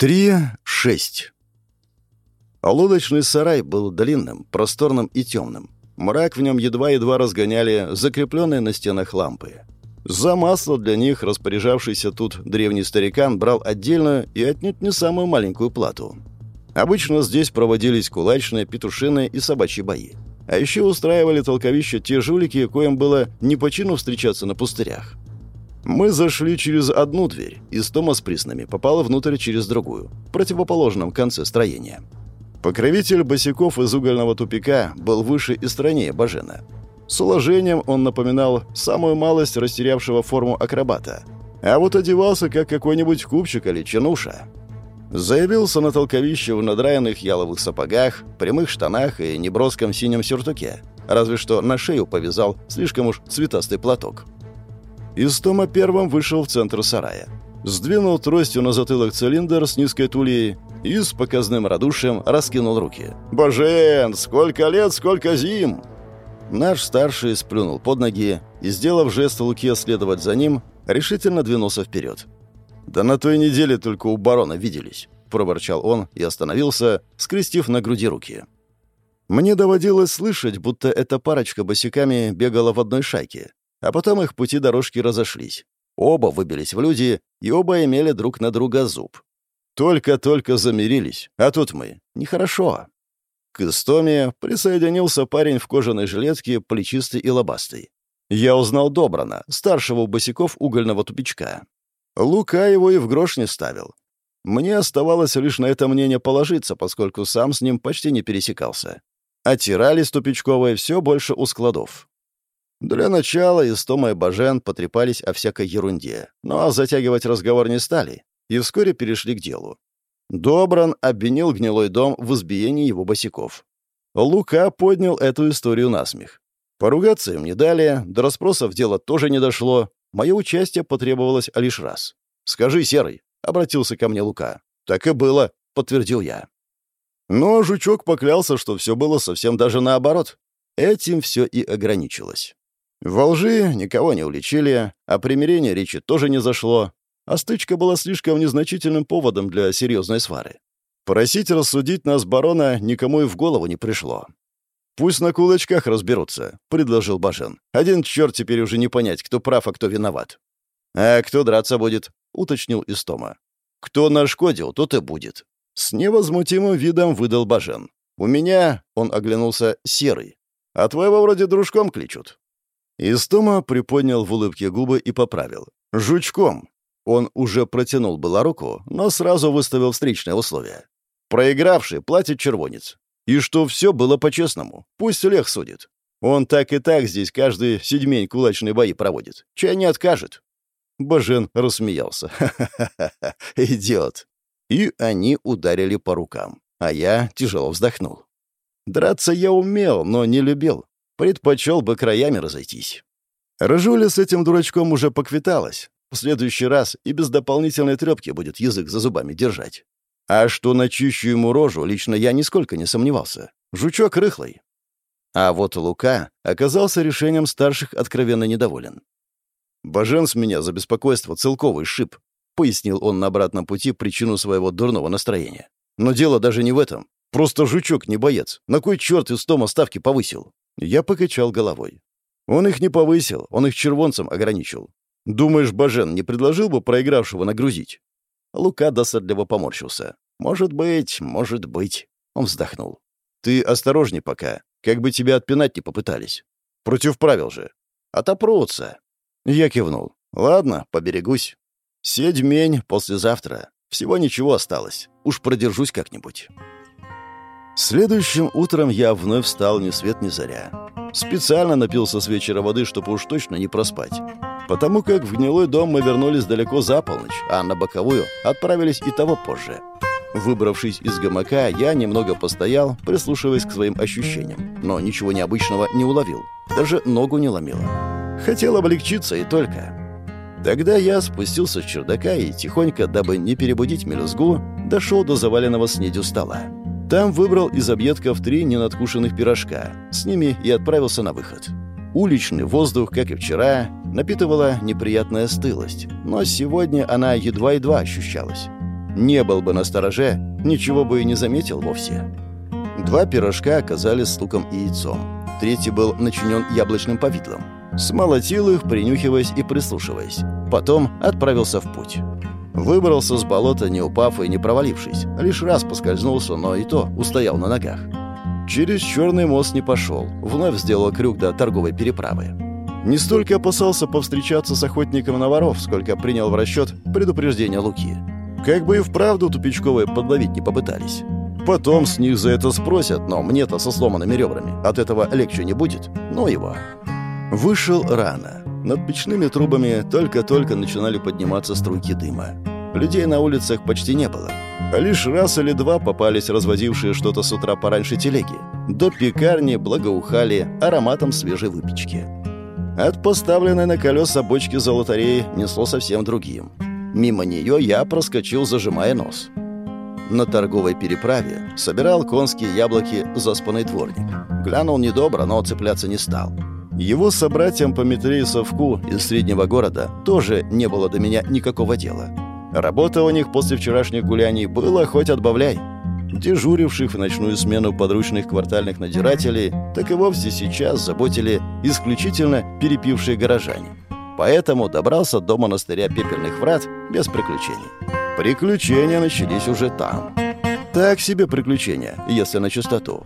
3-6 Лодочный сарай был длинным, просторным и темным. Мрак в нем едва-едва разгоняли закрепленные на стенах лампы. За масло для них распоряжавшийся тут древний старикан брал отдельную и отнюдь не самую маленькую плату. Обычно здесь проводились кулачные, петушиные и собачьи бои. А еще устраивали толковища те жулики, коим было не по чину встречаться на пустырях. Мы зашли через одну дверь, и Стома с приснами попала внутрь через другую, в противоположном конце строения. Покровитель босиков из угольного тупика был выше и стройнее Бажена. С уложением он напоминал самую малость растерявшего форму акробата. А вот одевался, как какой-нибудь купчик или чинуша. Заявился на толковище в надраенных яловых сапогах, прямых штанах и неброском синем сюртуке. Разве что на шею повязал слишком уж цветастый платок. Истома первым вышел в центр сарая. Сдвинул тростью на затылок цилиндр с низкой тульей и с показным радушием раскинул руки. «Божен, сколько лет, сколько зим!» Наш старший сплюнул под ноги и, сделав жест Луке следовать за ним, решительно двинулся вперед. «Да на той неделе только у барона виделись», — проворчал он и остановился, скрестив на груди руки. Мне доводилось слышать, будто эта парочка босиками бегала в одной шайке, а потом их пути дорожки разошлись. Оба выбились в люди, и оба имели друг на друга зуб. Только-только замирились, а тут мы. Нехорошо. К Истоме присоединился парень в кожаной жилетке, плечистый и лобастый. Я узнал Добрана, старшего у босиков угольного тупичка. Лука его и в грош не ставил. Мне оставалось лишь на это мнение положиться, поскольку сам с ним почти не пересекался. Оттирались тупичковые все больше у складов. Для начала Истома и Бажен потрепались о всякой ерунде, но затягивать разговор не стали и вскоре перешли к делу. Добран обвинил гнилой дом в избиении его босиков. Лука поднял эту историю на смех. Поругаться им не дали, до расспросов дело тоже не дошло. Мое участие потребовалось лишь раз. «Скажи, Серый», — обратился ко мне Лука. «Так и было», — подтвердил я. Но жучок поклялся, что все было совсем даже наоборот. Этим все и ограничилось. Во лжи никого не уличили, а примирение речи тоже не зашло, а стычка была слишком незначительным поводом для серьезной свары. Просить рассудить нас барона никому и в голову не пришло. «Пусть на кулачках разберутся», — предложил Бажен. «Один черт теперь уже не понять, кто прав, а кто виноват». «А кто драться будет?» — уточнил Истома. «Кто нашкодил, тот и будет». С невозмутимым видом выдал Бажен. «У меня...» — он оглянулся серый. «А твоего вроде дружком кличут». Истома приподнял в улыбке губы и поправил. «Жучком. Он уже протянул было руку, но сразу выставил встречное условие. Проигравший платит червонец. И что все было по-честному. Пусть Лех судит. Он так и так здесь каждый седьмень кулачные бои проводит. Чай не откажет. Бажен рассмеялся. «Ха-ха-ха! Идиот!» И они ударили по рукам. А я тяжело вздохнул. Драться я умел, но не любил. Предпочел бы краями разойтись. Рыжуля с этим дурачком уже поквиталась. В следующий раз и без дополнительной трепки будет язык за зубами держать. А что начищу ему рожу, лично я нисколько не сомневался. Жучок рыхлый. А вот Лука оказался решением старших откровенно недоволен. «Бажен с меня за беспокойство целковый шип», — пояснил он на обратном пути причину своего дурного настроения. «Но дело даже не в этом. Просто жучок не боец. На кой черт из Тома ставки повысил?» Я покачал головой. Он их не повысил, он их червонцем ограничил. Думаешь, Бажен не предложил бы проигравшего нагрузить?» Лука досадливо поморщился. «Может быть, может быть». Он вздохнул. «Ты осторожней пока, как бы тебя отпинать не попытались. Против правил же. Отопрутся». Я кивнул. «Ладно, поберегусь. Седьмень послезавтра. Всего ничего осталось. Уж продержусь как-нибудь». Следующим утром я вновь встал ни свет ни заря. Специально напился с вечера воды, чтобы уж точно не проспать потому как в гнилой дом мы вернулись далеко за полночь, а на боковую отправились и того позже. Выбравшись из гамака, я немного постоял, прислушиваясь к своим ощущениям, но ничего необычного не уловил, даже ногу не ломило. Хотел облегчиться и только. Тогда я спустился с чердака и тихонько, дабы не перебудить мелюзгу, дошел до заваленного снедью стола. Там выбрал из объедков три ненадкушенных пирожка. С ними и отправился на выход. Уличный воздух, как и вчера, напитывала неприятная стылость, но сегодня она едва-едва ощущалась. Не был бы на стороже, ничего бы и не заметил вовсе. Два пирожка оказались с луком и яйцом. Третий был начинен яблочным повидлом. Смолотил их, принюхиваясь и прислушиваясь. Потом отправился в путь. Выбрался с болота, не упав и не провалившись. Лишь раз поскользнулся, но и то устоял на ногах. Через черный мост не пошел. Вновь сделал крюк до торговой переправы. Не столько опасался повстречаться с охотником на воров, сколько принял в расчет предупреждение Луки. Как бы и вправду тупичковые подловить не попытались. Потом с них за это спросят, но мне-то со сломанными ребрами. От этого легче не будет. Ну его. Вышел рано. Над печными трубами только-только начинали подниматься струйки дыма. Людей на улицах почти не было. Лишь раз или два попались развозившие что-то с утра пораньше телеги. До пекарни благоухали ароматом свежей выпечки. От поставленной на колеса бочки золотареи несло совсем другим. Мимо нее я проскочил, зажимая нос. На торговой переправе собирал конские яблоки заспанный дворник. Глянул недобро, но цепляться не стал. Его собратьям по метре и совку из среднего города тоже не было до меня никакого дела. Работа у них после вчерашних гуляний была хоть отбавляй. Дежуривших в ночную смену подручных квартальных надзирателей так и вовсе сейчас заботили исключительно перепившие горожане. Поэтому добрался до монастыря Пепельных Врат без приключений. Приключения начались уже там. Так себе приключения, если на чистоту.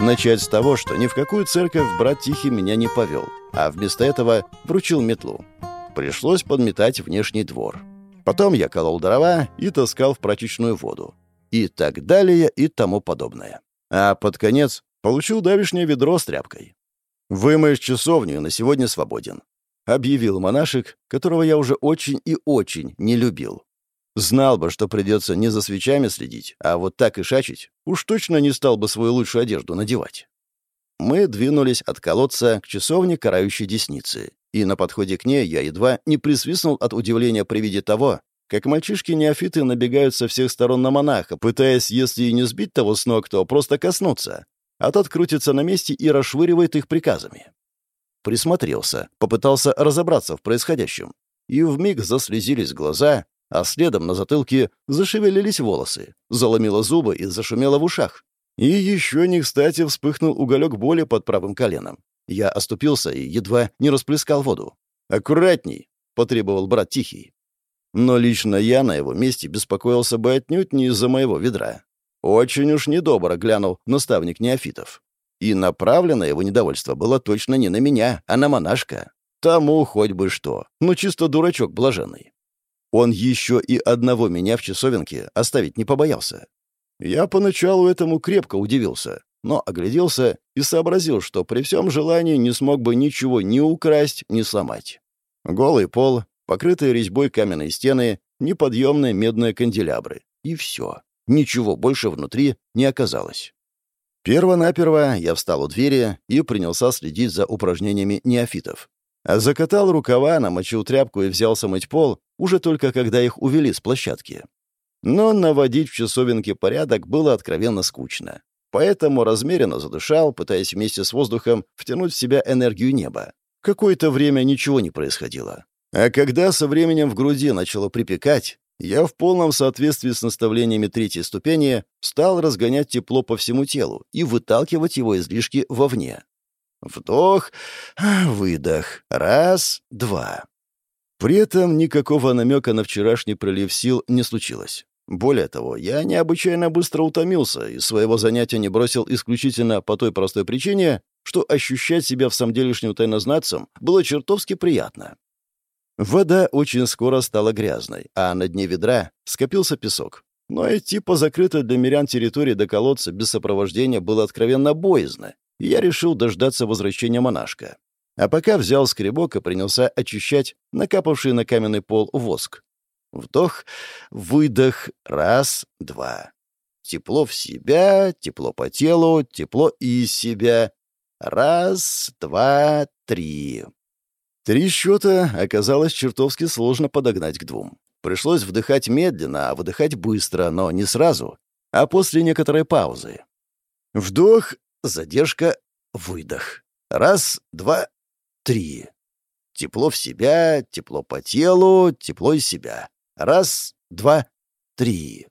Начать с того, что ни в какую церковь брат Тихий меня не повел, а вместо этого вручил метлу. Пришлось подметать внешний двор. Потом я колол дрова и таскал в прачечную воду и так далее и тому подобное. А под конец получил давишнее ведро с тряпкой. «Вымоешь часовню и на сегодня свободен», — объявил монашек, которого я уже очень и очень не любил. Знал бы, что придется не за свечами следить, а вот так и шачить, уж точно не стал бы свою лучшую одежду надевать. Мы двинулись от колодца к часовне карающей десницы, и на подходе к ней я едва не присвистнул от удивления при виде того, как мальчишки-неофиты набегают со всех сторон на монаха, пытаясь, если и не сбить того с ног, то просто коснуться. А тот крутится на месте и расшвыривает их приказами. Присмотрелся, попытался разобраться в происходящем. И вмиг заслезились глаза, а следом на затылке зашевелились волосы, заломило зубы и зашумело в ушах. И еще не кстати вспыхнул уголек боли под правым коленом. Я оступился и едва не расплескал воду. «Аккуратней!» — потребовал брат Тихий. Но лично я на его месте беспокоился бы отнюдь не из-за моего ведра. Очень уж недобро глянул наставник неофитов. И направлено его недовольство было точно не на меня, а на монашка. Тому хоть бы что. Ну, чисто дурачок блаженный. Он еще и одного меня в часовенке оставить не побоялся. Я поначалу этому крепко удивился, но огляделся и сообразил, что при всем желании не смог бы ничего ни украсть, ни сломать. Голый пол, покрытые резьбой каменные стены, неподъемные медные канделябры. И все. Ничего больше внутри не оказалось. Первонаперво я встал у двери и принялся следить за упражнениями неофитов. Закатал рукава, намочил тряпку и взялся мыть пол, уже только когда их увели с площадки. Но наводить в часовенке порядок было откровенно скучно. Поэтому размеренно задышал, пытаясь вместе с воздухом втянуть в себя энергию неба. Какое-то время ничего не происходило. А когда со временем в груди начало припекать, я в полном соответствии с наставлениями третьей ступени стал разгонять тепло по всему телу и выталкивать его излишки вовне. Вдох, выдох. Раз, два. При этом никакого намека на вчерашний прилив сил не случилось. Более того, я необычайно быстро утомился и своего занятия не бросил исключительно по той простой причине, что ощущать себя в самом делешнем тайнознатцем было чертовски приятно. Вода очень скоро стала грязной, а на дне ведра скопился песок. Но идти по закрытой для мирян территории до колодца без сопровождения было откровенно боязно, и я решил дождаться возвращения монашка. А пока взял скребок и принялся очищать накапавший на каменный пол воск. Вдох, выдох, раз, два. Тепло в себя, тепло по телу, тепло из себя. Раз, два, три. Три счета оказалось чертовски сложно подогнать к двум. Пришлось вдыхать медленно, а выдыхать быстро, но не сразу, а после некоторой паузы. Вдох, задержка, выдох. Раз, два, три. Тепло в себя, тепло по телу, тепло из себя. Раз, два, три.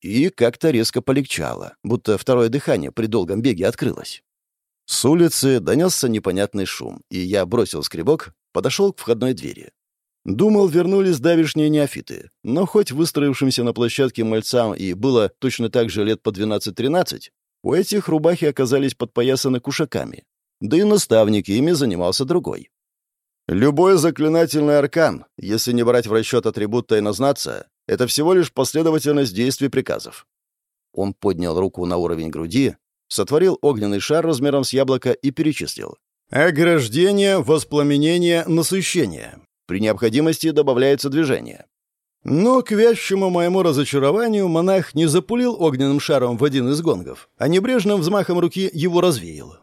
И как-то резко полегчало, будто второе дыхание при долгом беге открылось. С улицы донесся непонятный шум, и я бросил скребок, подошел к входной двери. Думал, вернулись давишние неофиты, но хоть выстроившимся на площадке мальцам и было точно так же лет по 12-13, у этих рубахи оказались подпоясаны кушаками. Да и наставник ими занимался другой. Любой заклинательный аркан, если не брать в расчет атрибут тайнознаться, это всего лишь последовательность действий приказов. Он поднял руку на уровень груди, сотворил огненный шар размером с яблоко и перечислил. Ограждение, воспламенение, насыщение. При необходимости добавляется движение. Но, к вящему моему разочарованию, монах не запулил огненным шаром в один из гонгов, а небрежным взмахом руки его развеял.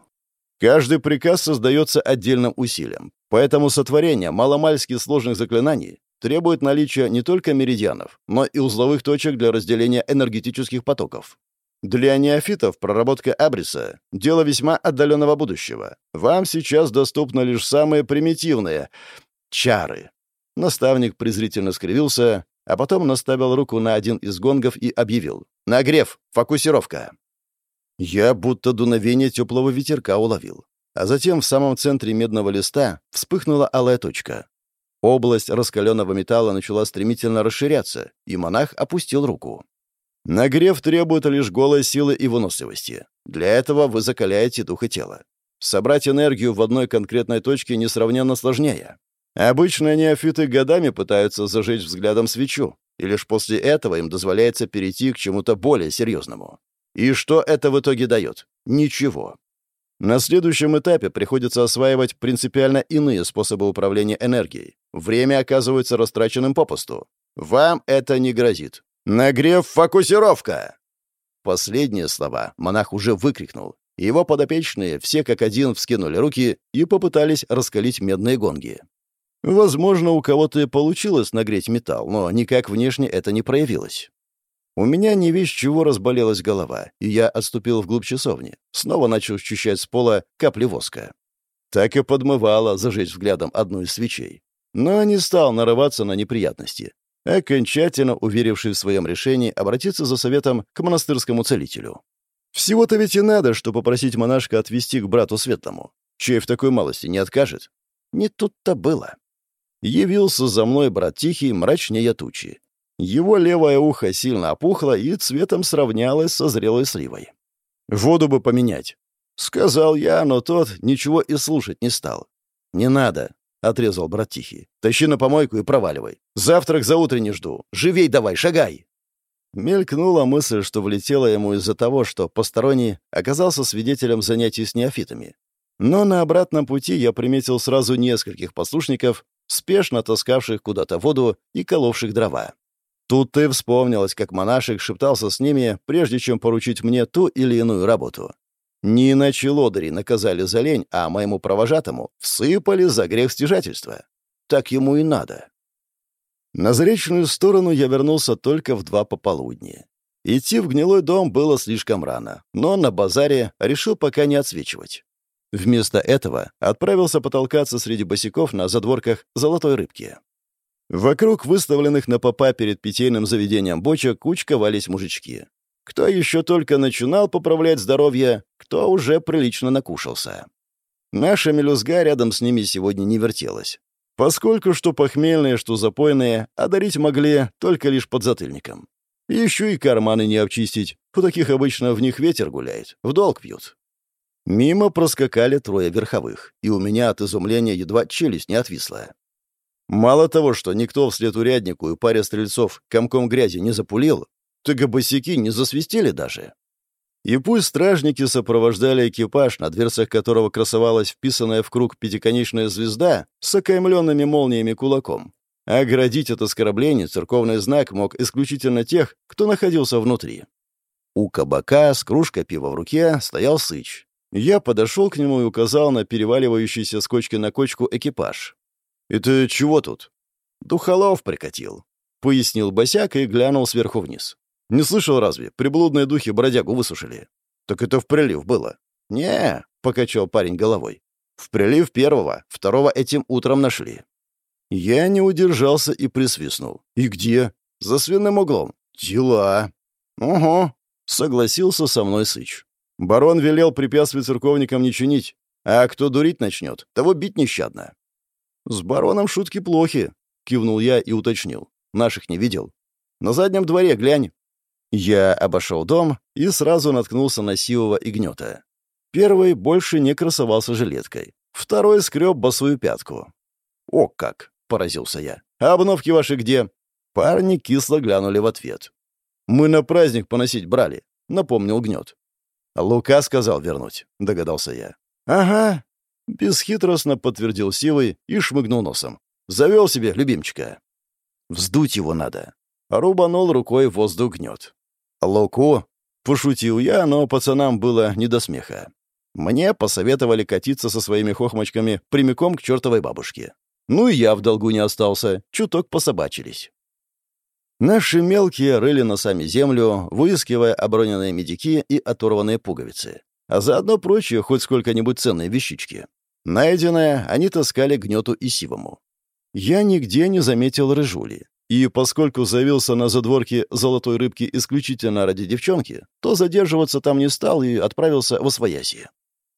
Каждый приказ создается отдельным усилием, поэтому сотворение маломальски сложных заклинаний требует наличия не только меридианов, но и узловых точек для разделения энергетических потоков. Для неофитов проработка абриса — дело весьма отдаленного будущего. Вам сейчас доступны лишь самые примитивные — чары. Наставник презрительно скривился, а потом наставил руку на один из гонгов и объявил. «Нагрев! Фокусировка!» Я будто дуновение теплого ветерка уловил. А затем в самом центре медного листа вспыхнула алая точка. Область раскаленного металла начала стремительно расширяться, и монах опустил руку. Нагрев требует лишь голой силы и выносливости. Для этого вы закаляете дух и тело. Собрать энергию в одной конкретной точке несравненно сложнее. Обычно неофиты годами пытаются зажечь взглядом свечу, и лишь после этого им дозволяется перейти к чему-то более серьезному. И что это в итоге дает? Ничего. На следующем этапе приходится осваивать принципиально иные способы управления энергией. Время оказывается растраченным попусту. Вам это не грозит. Нагрев фокусировка! Последние слова монах уже выкрикнул. Его подопечные все как один вскинули руки и попытались раскалить медные гонги. Возможно, у кого-то получилось нагреть металл, но никак внешне это не проявилось. У меня не весь чего разболелась голова, и я отступил вглубь часовни. Снова начал счищать с пола капли воска. Так и подмывало зажечь взглядом одну из свечей. Но не стал нарываться на неприятности, окончательно уверивший в своем решении обратиться за советом к монастырскому целителю. Всего-то ведь и надо, что попросить монашка отвести к брату Светлому. Чей в такой малости не откажет? Не тут-то было. Явился за мной брат Тихий, мрачнее тучи. Его левое ухо сильно опухло и цветом сравнялось со зрелой сливой. «Воду бы поменять», — сказал я, но тот ничего и слушать не стал. «Не надо», — отрезал брат Тихий. «Тащи на помойку и проваливай. Завтрак за утро не жду. Живей давай, шагай!» Мелькнула мысль, что влетела ему из-за того, что посторонний оказался свидетелем занятий с неофитами. Но на обратном пути я приметил сразу нескольких послушников, спешно таскавших куда-то воду и коловших дрова. Тут ты вспомнилось, как монашек шептался с ними, прежде чем поручить мне ту или иную работу. Не иначе лодыри наказали за лень, а моему провожатому всыпали за грех стяжательства. Так ему и надо. На заречную сторону я вернулся только в два пополудни. Идти в гнилой дом было слишком рано, но на базаре решил пока не отсвечивать. Вместо этого отправился потолкаться среди босиков на задворках золотой рыбки. Вокруг выставленных на попа перед питейным заведением бочек кучковались мужички. Кто еще только начинал поправлять здоровье, кто уже прилично накушался. Наша мелюзга рядом с ними сегодня не вертелась. Поскольку что похмельные, что запойные, одарить могли только лишь под затыльником. Еще и карманы не обчистить. У таких обычно в них ветер гуляет, в долг пьют. Мимо проскакали трое верховых, и у меня от изумления едва челюсть не отвисла. Мало того, что никто вслед уряднику и паре стрельцов комком грязи не запулил, так и босяки не засвистели даже. И пусть стражники сопровождали экипаж, на дверцах которого красовалась вписанная в круг пятиконечная звезда с окаймленными молниями кулаком, оградить от оскорблений церковный знак мог исключительно тех, кто находился внутри. У кабака с кружкой пива в руке стоял сыч. Я подошел к нему и указал на переваливающийся с кочки на кочку экипаж. «Это чего тут?» «Духолов прикатил», — пояснил босяк и глянул сверху вниз. «Не слышал разве? Приблудные духи бродягу высушили». «Так это в прилив было». «Не», — покачал парень головой. «В прилив первого, второго этим утром нашли». Я не удержался и присвистнул. «И где?» «За свиным углом. «Дела». «Угу», — согласился со мной Сыч. «Барон велел препятствий церковникам не чинить, а кто дурить начнет, того бить нещадно». «С бароном шутки плохи», — кивнул я и уточнил. «Наших не видел». «На заднем дворе глянь». Я обошел дом и сразу наткнулся на Сивова и Гнета. Первый больше не красовался жилеткой. Второй скреб босую пятку. «О как!» — поразился я. «А обновки ваши где?» Парни кисло глянули в ответ. «Мы на праздник поносить брали», — напомнил Гнет. «Лука сказал вернуть», — догадался я. «Ага», — бесхитростно подтвердил Сивый и шмыгнул носом. «Завел себе любимчика». «Вздуть его надо». Рубанул рукой воздух гнет. «Луку?» — пошутил я, но пацанам было не до смеха. Мне посоветовали катиться со своими хохмочками прямиком к чертовой бабушке. Ну и я в долгу не остался, чуток пособачились. Наши мелкие рыли носами землю, выискивая оброненные медики и оторванные пуговицы, а заодно прочие хоть сколько-нибудь ценные вещички. Найденное они таскали гнету и сивому. Я нигде не заметил рыжули, и поскольку завился на задворке золотой рыбки исключительно ради девчонки, то задерживаться там не стал и отправился в Освоясье.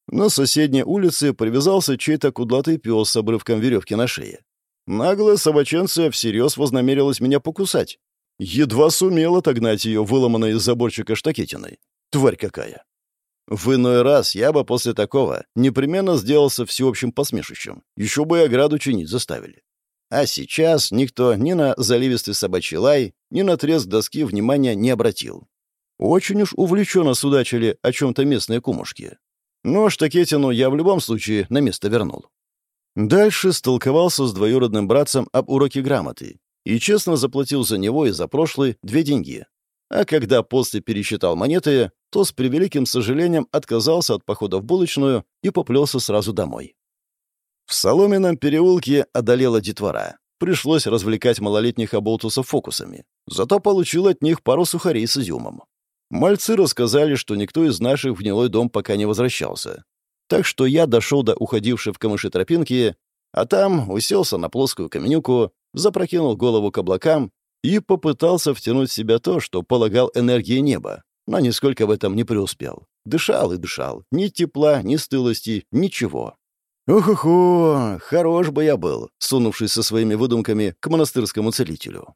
На соседней улице привязался чей-то кудлатый пес с обрывком веревки на шее. Наглая собаченция всерьез вознамерилась меня покусать, Едва сумел отогнать ее, выломанной из заборчика штакетиной. Тварь какая! В иной раз я бы после такого непременно сделался всеобщим посмешищем. Еще бы и ограду чинить заставили. А сейчас никто ни на заливистый собачий лай, ни на треск доски внимания не обратил. Очень уж увлеченно судачили о чем-то местные кумушки. Но штакетину я в любом случае на место вернул. Дальше столковался с двоюродным братцем об уроке грамоты и честно заплатил за него и за прошлый две деньги. А когда после пересчитал монеты, то с превеликим сожалением отказался от похода в булочную и поплелся сразу домой. В Соломенном переулке одолела детвора. Пришлось развлекать малолетних оболтусов фокусами. Зато получил от них пару сухарей с изюмом. Мальцы рассказали, что никто из наших в гнилой дом пока не возвращался. Так что я дошел до уходившей в камыши тропинки, а там уселся на плоскую каменюку, запрокинул голову к облакам и попытался втянуть в себя то, что полагал энергией неба, но нисколько в этом не преуспел. Дышал и дышал. Ни тепла, ни стылости, ничего. Ух-ху-ху, хорош бы я был, сунувшись со своими выдумками к монастырскому целителю.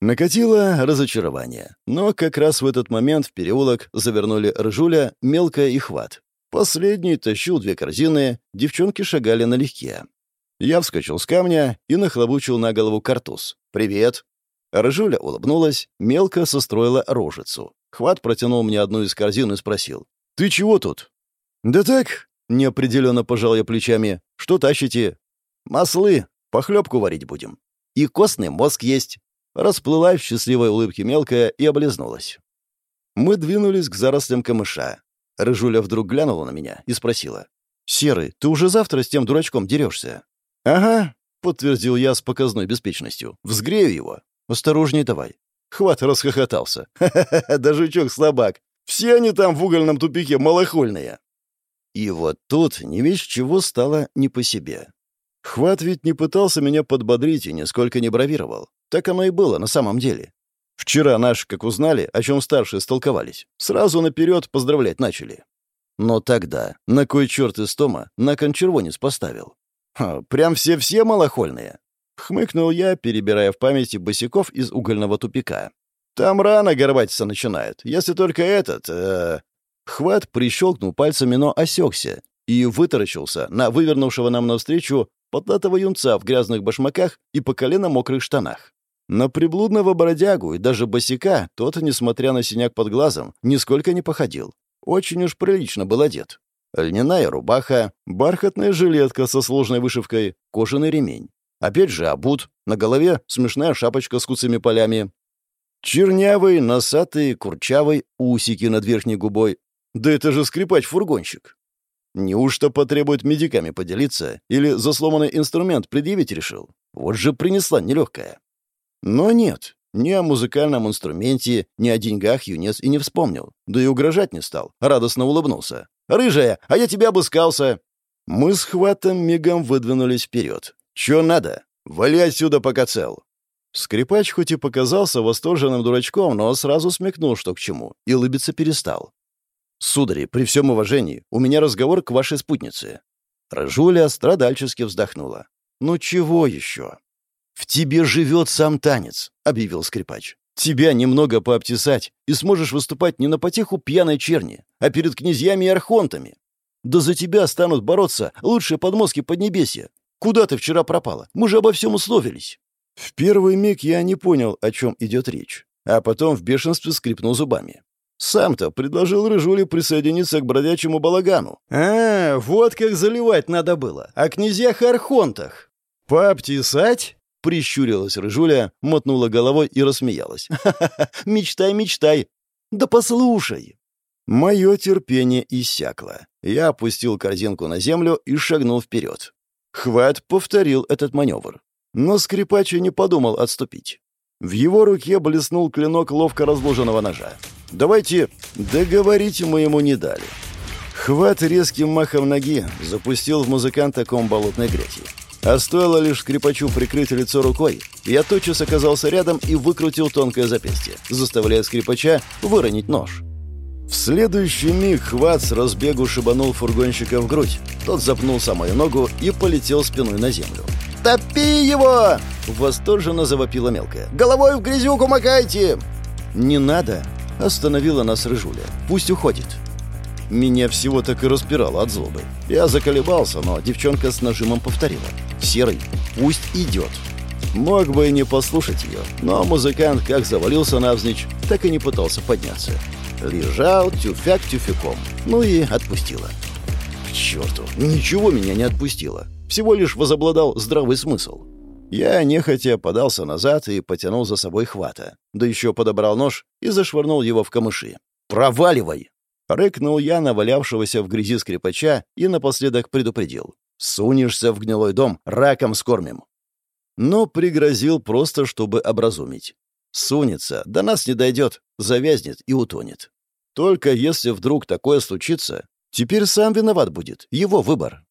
Накатило разочарование. Но как раз в этот момент в переулок завернули Рыжуля, Мелкая и Хват. Последний тащил две корзины, девчонки шагали налегке. Я вскочил с камня и нахлобучил на голову картуз. «Привет!» Рыжуля улыбнулась, мелко состроила рожицу. Хват протянул мне одну из корзин и спросил. «Ты чего тут?» «Да так», — неопределенно пожал я плечами. «Что тащите?» «Маслы. Похлебку варить будем. И костный мозг есть». Расплылась в счастливой улыбке мелкая и облизнулась. Мы двинулись к зарослям камыша. Рыжуля вдруг глянула на меня и спросила. «Серый, ты уже завтра с тем дурачком дерешься?» «Ага», — подтвердил я с показной беспечностью. «Взгрею его. Осторожней давай». Хват расхохотался. «Ха-ха-ха, да жучок слабак. Все они там в угольном тупике малохольные». И вот тут не весь чего стало не по себе. Хват ведь не пытался меня подбодрить и нисколько не бравировал. Так оно и было на самом деле. Вчера наши, как узнали, о чем старшие столковались, сразу наперед поздравлять начали. Но тогда, на кой черт из Тома, на кон червонец поставил? «Прям все-все малохольные?» — хмыкнул я, перебирая в памяти босиков из угольного тупика. «Там рано горбатиться начинает, если только этот...» э... Хват прищелкнул пальцами, но осекся и вытаращился на вывернувшего нам навстречу потлатого юнца в грязных башмаках и по колено мокрых штанах. На приблудного бродягу и даже босика тот, несмотря на синяк под глазом, нисколько не походил. Очень уж прилично был одет. Льняная рубаха, бархатная жилетка со сложной вышивкой, кожаный ремень. Опять же обут, на голове смешная шапочка с куцами полями. Чернявый, носатый, курчавый, усики над верхней губой. Да это же скрипач-фургонщик. Неужто потребует медиками поделиться или за сломанный инструмент предъявить решил? Вот же принесла нелегкая. Но нет, ни о музыкальном инструменте, ни о деньгах юнец и не вспомнил. Да и угрожать не стал, радостно улыбнулся. «Рыжая, а я тебя обыскался!» Мы с хватом мигом выдвинулись вперед. «Чё надо? Вали отсюда, пока цел!» Скрипач хоть и показался восторженным дурачком, но сразу смекнул, что к чему, и улыбиться перестал. «Судари, при всем уважении, у меня разговор к вашей спутнице». Рыжуля страдальчески вздохнула. «Ну чего еще?» «В тебе живет сам танец», — объявил скрипач. «Тебя немного пообтесать, и сможешь выступать не на потеху пьяной черни, а перед князьями и архонтами. Да за тебя станут бороться лучшие подмозги Поднебесья. Куда ты вчера пропала? Мы же обо всем условились». В первый миг я не понял, о чем идет речь, а потом в бешенстве скрипнул зубами. Сам-то предложил Рыжуле присоединиться к бродячему балагану. А, вот как заливать надо было. О князьях и архонтах. Пообтесать? Прищурилась Рыжуля, мотнула головой и рассмеялась. «Ха-ха-ха! Мечтай, мечтай! Да послушай!» Мое терпение иссякло. Я опустил корзинку на землю и шагнул вперед. Хват повторил этот маневр. Но скрипач не подумал отступить. В его руке блеснул клинок ловко разложенного ножа. «Давайте...» Договорить мы ему не дали. Хват резким махом ноги запустил в музыканта ком болотной грязи. А стоило лишь скрипачу прикрыть лицо рукой, я тотчас оказался рядом и выкрутил тонкое запястье, заставляя скрипача выронить нож. В следующий миг хват с разбегу шибанул фургонщика в грудь. Тот запнулся мою ногу и полетел спиной на землю. «Топи его!» — восторженно завопила мелкая. «Головой в грязюку макайте!» «Не надо!» — остановила нас Рыжуля. «Пусть уходит!» Меня всего так и распирало от злобы. Я заколебался, но девчонка с нажимом повторила. «Серый, пусть идет!» Мог бы и не послушать ее, но музыкант как завалился навзничь, так и не пытался подняться. Лежал тюфяк тюфяком, ну и отпустила. К черту, ничего меня не отпустило всего лишь возобладал здравый смысл. Я нехотя подался назад и потянул за собой хвата, да еще подобрал нож и зашвырнул его в камыши. «Проваливай!» Рыкнул я навалявшегося в грязи скрипача и напоследок предупредил. «Сунешься в гнилой дом, раком скормим!» Но пригрозил просто, чтобы образумить. Сунется, до нас не дойдет, завязнет и утонет. Только если вдруг такое случится, теперь сам виноват будет, его выбор.